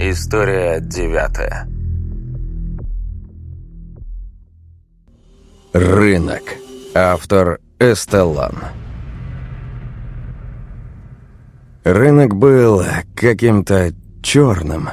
История девятая. Рынок. Автор Эстеллан. Рынок был каким-то черным,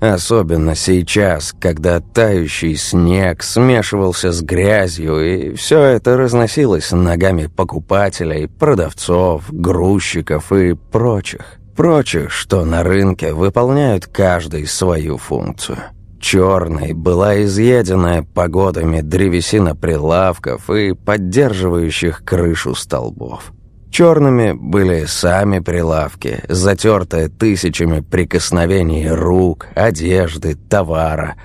особенно сейчас, когда тающий снег смешивался с грязью, и все это разносилось ногами покупателей, продавцов, грузчиков и прочих. Прочих, что на рынке выполняют каждый свою функцию. Черной была изъеденная погодами древесина прилавков и поддерживающих крышу столбов. Черными были сами прилавки, затертые тысячами прикосновений рук, одежды, товара.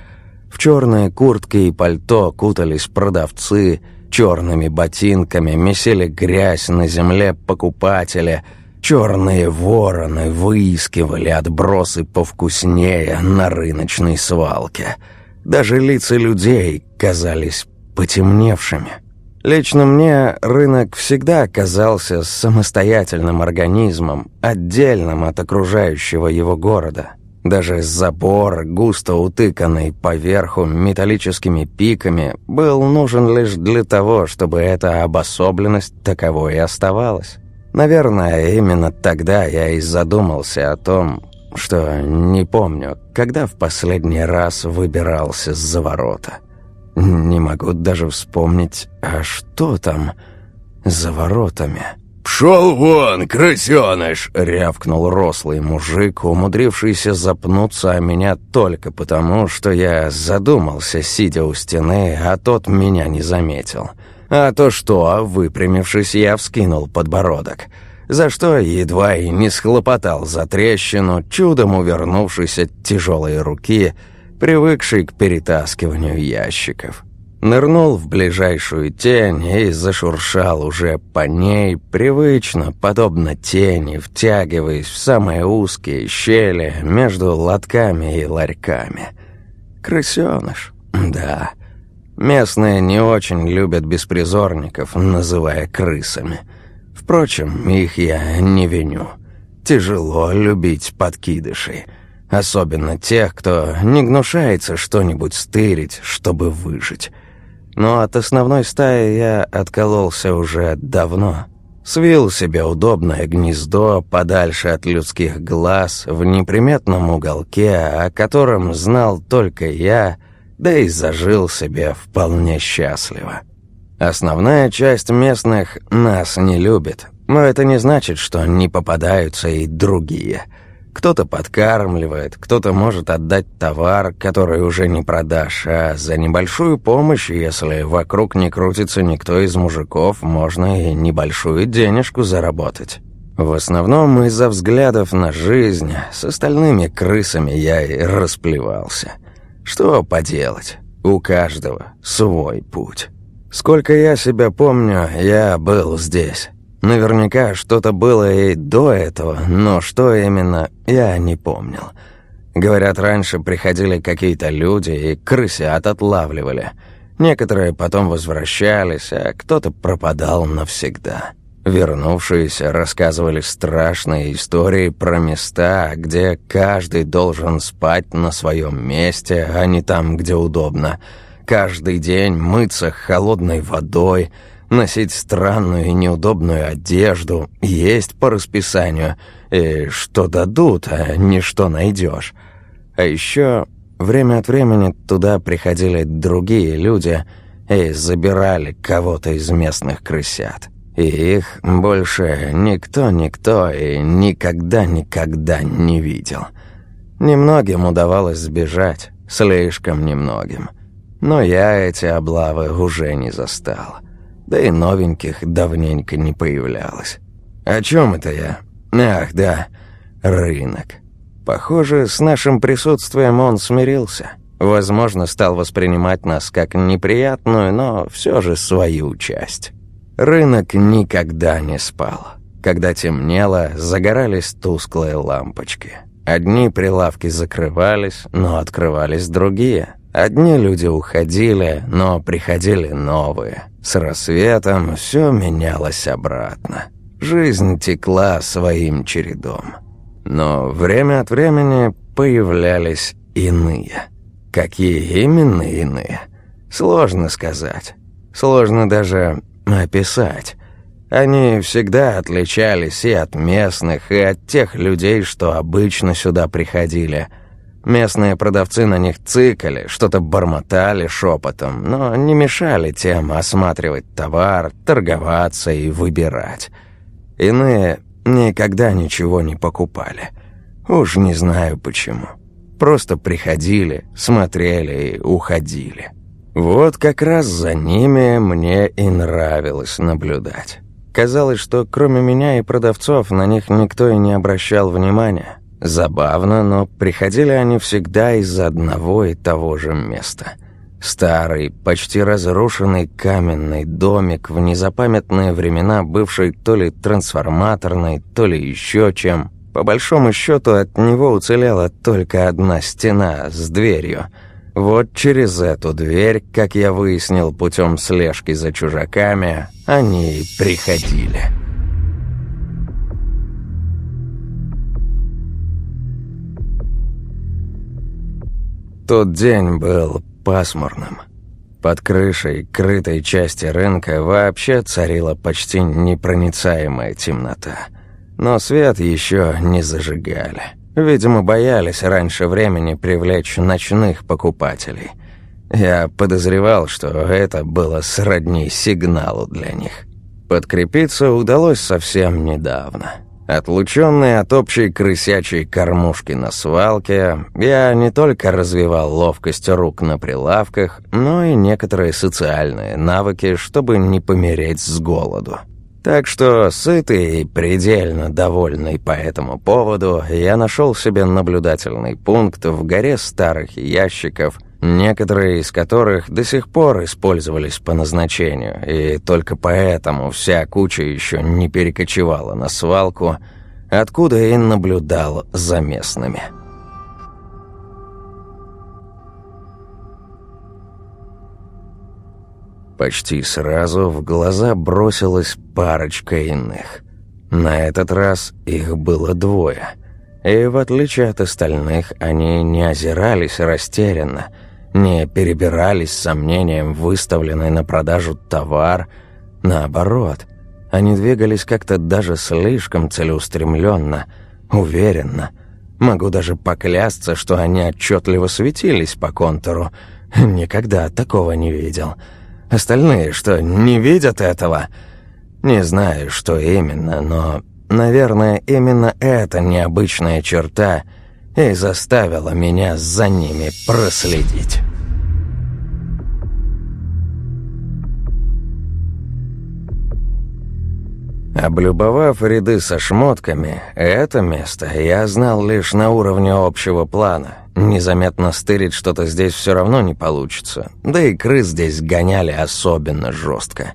В черные куртки и пальто кутались продавцы, черными ботинками месили грязь на земле покупателя – Черные вороны выискивали отбросы повкуснее на рыночной свалке. Даже лица людей казались потемневшими. Лично мне рынок всегда казался самостоятельным организмом, отдельным от окружающего его города. Даже забор, густо утыканный поверху металлическими пиками, был нужен лишь для того, чтобы эта обособленность таковой и оставалась. Наверное, именно тогда я и задумался о том, что не помню, когда в последний раз выбирался за ворота. Не могу даже вспомнить, а что там за воротами. «Пшел вон, крысеныш!» — рявкнул рослый мужик, умудрившийся запнуться о меня только потому, что я задумался, сидя у стены, а тот меня не заметил. А то что, выпрямившись, я вскинул подбородок, за что едва и не схлопотал за трещину, чудом увернувшись от тяжелой руки, привыкшей к перетаскиванию ящиков. Нырнул в ближайшую тень и зашуршал уже по ней, привычно, подобно тени, втягиваясь в самые узкие щели между лотками и ларьками. Крысеныш, да, Местные не очень любят беспризорников, называя крысами. Впрочем, их я не виню. Тяжело любить подкидышей. Особенно тех, кто не гнушается что-нибудь стырить, чтобы выжить. Но от основной стаи я откололся уже давно. Свил себе удобное гнездо подальше от людских глаз в неприметном уголке, о котором знал только я — да и зажил себе вполне счастливо. Основная часть местных нас не любит, но это не значит, что не попадаются и другие. Кто-то подкармливает, кто-то может отдать товар, который уже не продашь, а за небольшую помощь, если вокруг не крутится никто из мужиков, можно и небольшую денежку заработать. В основном из-за взглядов на жизнь с остальными крысами я и расплевался. Что поделать, у каждого свой путь. Сколько я себя помню, я был здесь. Наверняка что-то было и до этого, но что именно, я не помнил. Говорят, раньше приходили какие-то люди и крысят отлавливали. Некоторые потом возвращались, а кто-то пропадал навсегда. Вернувшиеся рассказывали страшные истории про места, где каждый должен спать на своем месте, а не там, где удобно. Каждый день мыться холодной водой, носить странную и неудобную одежду, есть по расписанию, и что дадут, а не что найдешь. А еще время от времени туда приходили другие люди и забирали кого-то из местных крысят. И их больше никто-никто и никогда-никогда не видел. Немногим удавалось сбежать, слишком немногим. Но я эти облавы уже не застал. Да и новеньких давненько не появлялось. О чем это я? Ах, да, рынок. Похоже, с нашим присутствием он смирился. Возможно, стал воспринимать нас как неприятную, но все же свою часть. Рынок никогда не спал. Когда темнело, загорались тусклые лампочки. Одни прилавки закрывались, но открывались другие. Одни люди уходили, но приходили новые. С рассветом все менялось обратно. Жизнь текла своим чередом. Но время от времени появлялись иные. Какие именно иные? Сложно сказать. Сложно даже описать. Они всегда отличались и от местных, и от тех людей, что обычно сюда приходили. Местные продавцы на них цикали, что-то бормотали шепотом, но не мешали тем осматривать товар, торговаться и выбирать. Иные никогда ничего не покупали. Уж не знаю почему. Просто приходили, смотрели и уходили. Вот как раз за ними мне и нравилось наблюдать. Казалось, что кроме меня и продавцов на них никто и не обращал внимания. Забавно, но приходили они всегда из одного и того же места. Старый, почти разрушенный каменный домик в незапамятные времена, бывший то ли трансформаторной, то ли еще чем. По большому счету от него уцелела только одна стена с дверью – вот через эту дверь, как я выяснил путем слежки за чужаками, они и приходили. Тот день был пасмурным. Под крышей крытой части рынка вообще царила почти непроницаемая темнота. Но свет еще не зажигали. Видимо, боялись раньше времени привлечь ночных покупателей. Я подозревал, что это было сродни сигналу для них. Подкрепиться удалось совсем недавно. Отлученный от общей крысячей кормушки на свалке, я не только развивал ловкость рук на прилавках, но и некоторые социальные навыки, чтобы не помереть с голоду. Так что, сытый и предельно довольный по этому поводу, я нашел себе наблюдательный пункт в горе старых ящиков, некоторые из которых до сих пор использовались по назначению, и только поэтому вся куча еще не перекочевала на свалку, откуда и наблюдал за местными. Почти сразу в глаза бросилась парочка иных. На этот раз их было двое. И в отличие от остальных, они не озирались растерянно, не перебирались с сомнением выставленный на продажу товар. Наоборот, они двигались как-то даже слишком целеустремленно, уверенно. Могу даже поклясться, что они отчетливо светились по контуру. Никогда такого не видел. — Остальные что, не видят этого? Не знаю, что именно, но, наверное, именно эта необычная черта и заставила меня за ними проследить. Облюбовав ряды со шмотками, это место я знал лишь на уровне общего плана. Незаметно стырить что-то здесь все равно не получится. Да и крыс здесь гоняли особенно жестко.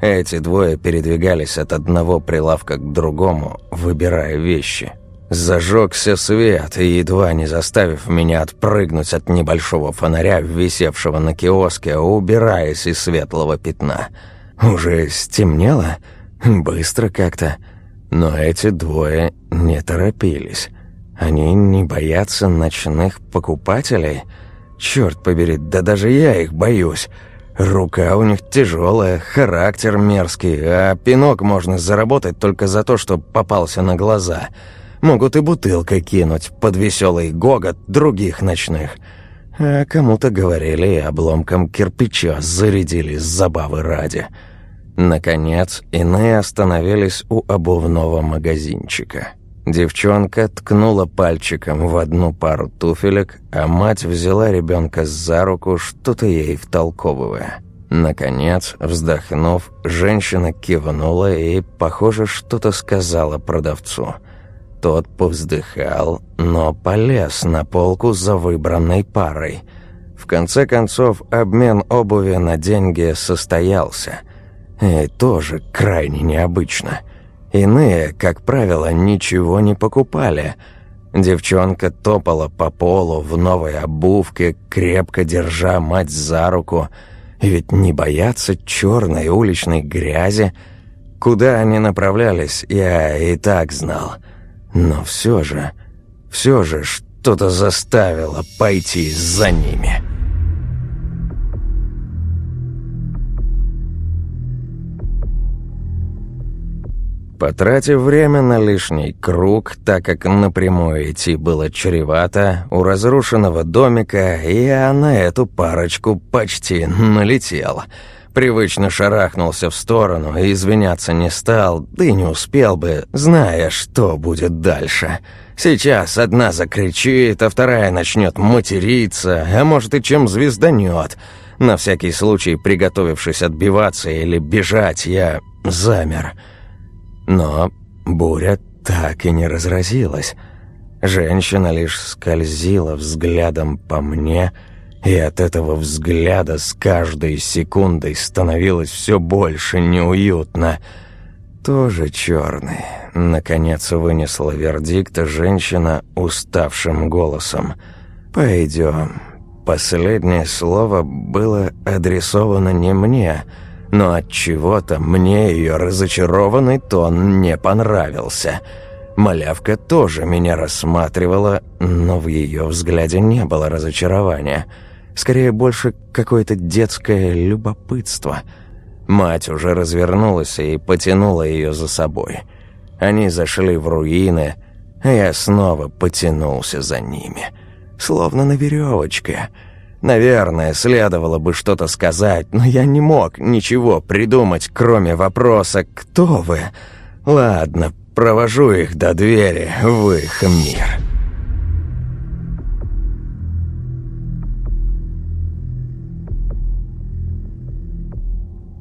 Эти двое передвигались от одного прилавка к другому, выбирая вещи. Зажегся свет, и едва не заставив меня отпрыгнуть от небольшого фонаря, висевшего на киоске, убираясь из светлого пятна. Уже стемнело? Быстро как-то. Но эти двое не торопились. Они не боятся ночных покупателей? Черт побери, да даже я их боюсь. Рука у них тяжелая, характер мерзкий, а пинок можно заработать только за то, что попался на глаза. Могут и бутылкой кинуть под веселый гогот других ночных. А кому-то говорили обломком кирпича зарядили с забавы ради. Наконец, иные остановились у обувного магазинчика. Девчонка ткнула пальчиком в одну пару туфелек, а мать взяла ребенка за руку, что-то ей втолковывая. Наконец, вздохнув, женщина кивнула и, похоже, что-то сказала продавцу. Тот повздыхал, но полез на полку за выбранной парой. В конце концов, обмен обуви на деньги состоялся. И тоже крайне необычно – Иные, как правило, ничего не покупали. Девчонка топала по полу в новой обувке, крепко держа мать за руку. Ведь не бояться черной уличной грязи. Куда они направлялись, я и так знал. Но все же, все же, что-то заставило пойти за ними. Потратив время на лишний круг, так как напрямую идти было чревато, у разрушенного домика я на эту парочку почти налетел. Привычно шарахнулся в сторону и извиняться не стал, да и не успел бы, зная, что будет дальше. Сейчас одна закричит, а вторая начнет материться, а может и чем звезданет. На всякий случай, приготовившись отбиваться или бежать, я замер. Но буря так и не разразилась. Женщина лишь скользила взглядом по мне, и от этого взгляда с каждой секундой становилось все больше неуютно. «Тоже черный», — наконец вынесла вердикт женщина уставшим голосом. «Пойдем». Последнее слово было адресовано не мне — но от чего-то мне ее разочарованный тон не понравился. Малявка тоже меня рассматривала, но в ее взгляде не было разочарования. Скорее, больше какое-то детское любопытство. Мать уже развернулась и потянула ее за собой. Они зашли в руины, а я снова потянулся за ними. Словно на веревочке — Наверное, следовало бы что-то сказать, но я не мог ничего придумать, кроме вопроса «Кто вы?». Ладно, провожу их до двери в их мир.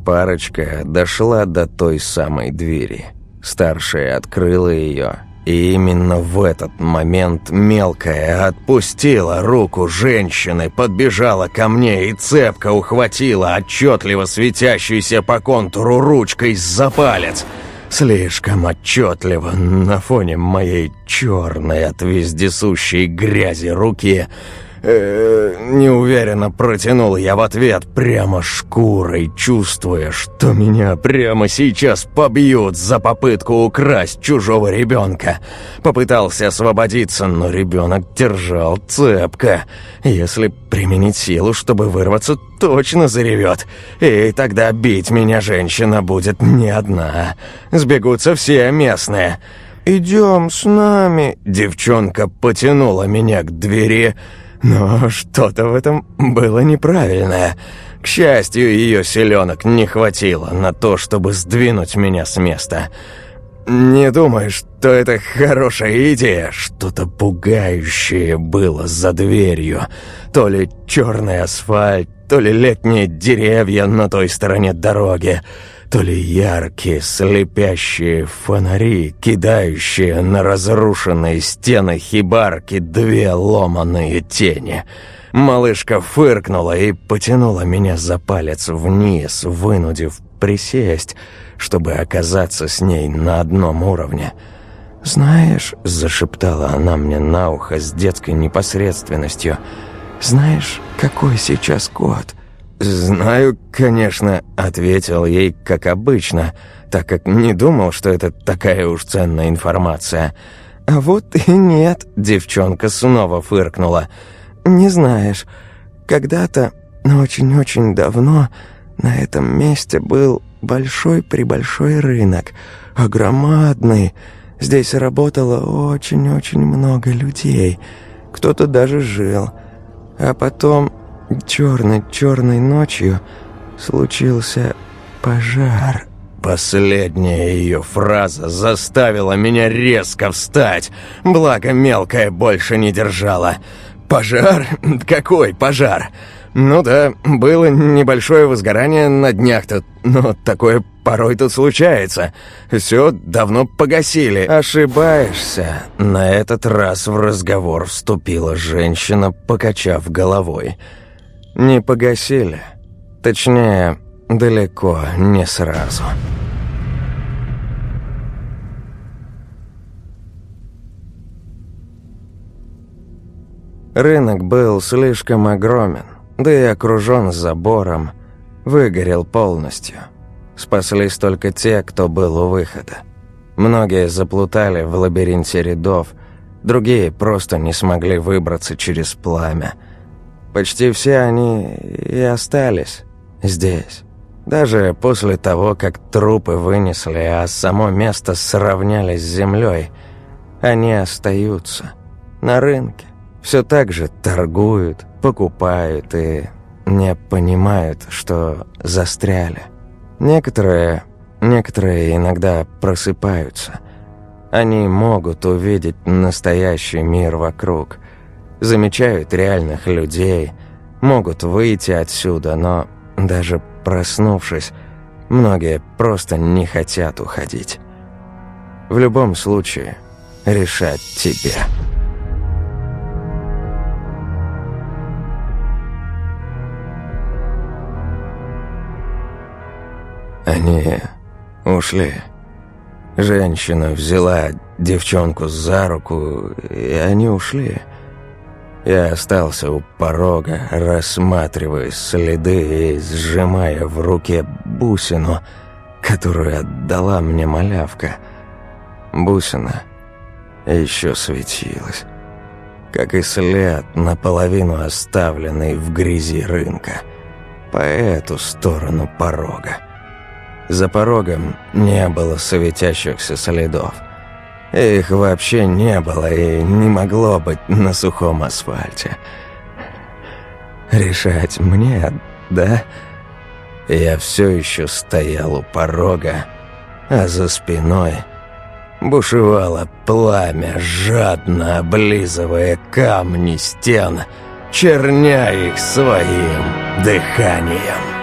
Парочка дошла до той самой двери. Старшая открыла ее и именно в этот момент мелкая отпустила руку женщины, подбежала ко мне и цепко ухватила отчетливо светящуюся по контуру ручкой за палец. Слишком отчетливо на фоне моей черной от вездесущей грязи руки – э, неуверенно протянул я в ответ прямо шкурой, чувствуя, что меня прямо сейчас побьют за попытку украсть чужого ребенка. Попытался освободиться, но ребенок держал цепко. Если применить силу, чтобы вырваться, точно заревет. И тогда бить меня женщина будет не одна. Сбегутся все местные. «Идем с нами!» Девчонка потянула меня к двери, но что-то в этом было неправильное. К счастью, ее селенок не хватило на то, чтобы сдвинуть меня с места. Не думаю, что это хорошая идея. Что-то пугающее было за дверью. То ли черный асфальт, то ли летние деревья на той стороне дороги то ли яркие слепящие фонари, кидающие на разрушенные стены хибарки две ломаные тени. Малышка фыркнула и потянула меня за палец вниз, вынудив присесть, чтобы оказаться с ней на одном уровне. «Знаешь», — зашептала она мне на ухо с детской непосредственностью, «знаешь, какой сейчас год?» «Знаю, конечно», — ответил ей, как обычно, так как не думал, что это такая уж ценная информация. «А вот и нет», — девчонка снова фыркнула. «Не знаешь, когда-то, но очень-очень давно, на этом месте был большой-пребольшой рынок, огромадный. Здесь работало очень-очень много людей, кто-то даже жил. А потом черной-черной ночью случился пожар. Последняя ее фраза заставила меня резко встать, благо мелкая больше не держала. «Пожар? Какой пожар?» «Ну да, было небольшое возгорание на днях-то, но такое порой тут случается. Все давно погасили». «Ошибаешься». На этот раз в разговор вступила женщина, покачав головой. Не погасили. Точнее, далеко не сразу. Рынок был слишком огромен, да и окружен забором, выгорел полностью. Спаслись только те, кто был у выхода. Многие заплутали в лабиринте рядов, Другие просто не смогли выбраться через пламя. Почти все они и остались здесь. Даже после того, как трупы вынесли, а само место сравняли с землей, они остаются на рынке. Все так же торгуют, покупают и не понимают, что застряли. Некоторые, некоторые иногда просыпаются. Они могут увидеть настоящий мир вокруг, замечают реальных людей, могут выйти отсюда, но даже проснувшись, многие просто не хотят уходить. В любом случае, решать тебе. Они ушли. Женщина взяла девчонку за руку, и они ушли. Я остался у порога, рассматривая следы и сжимая в руке бусину, которую отдала мне малявка. Бусина еще светилась, как и след, наполовину оставленный в грязи рынка, по эту сторону порога. За порогом не было светящихся следов. Их вообще не было и не могло быть на сухом асфальте. Решать мне, да? Я все еще стоял у порога, а за спиной бушевало пламя, жадно облизывая камни стен, черня их своим дыханием.